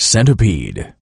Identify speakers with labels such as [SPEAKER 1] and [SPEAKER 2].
[SPEAKER 1] Centipede.